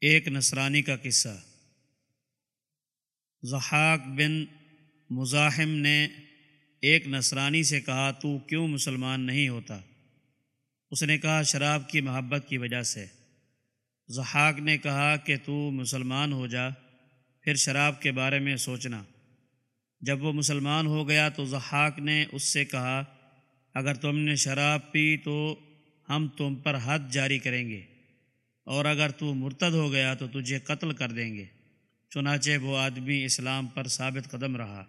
ایک نصرانی کا قصہ۔ ضحاک بن مزاحم نے ایک نصرانی سے کہا، تو کیوں مسلمان نہیں ہوتا؟ اس نے کہا، شراب کی محبت کی وجہ سے۔ ضحاک نے کہا کہ، تو مسلمان ہو جا، پھر شراب کے بارے میں سوچنا۔ جب وہ مسلمان ہو گیا تو ضحاک نے اس سے کہا، اگر تم نے شراب پی تو ہم تم پر حد جاری کریں گے۔ اور اگر تو مرتد ہو گیا تو تجھے قتل کر دیں گے۔ چنانچہ وہ آدمی اسلام پر ثابت قدم رہا۔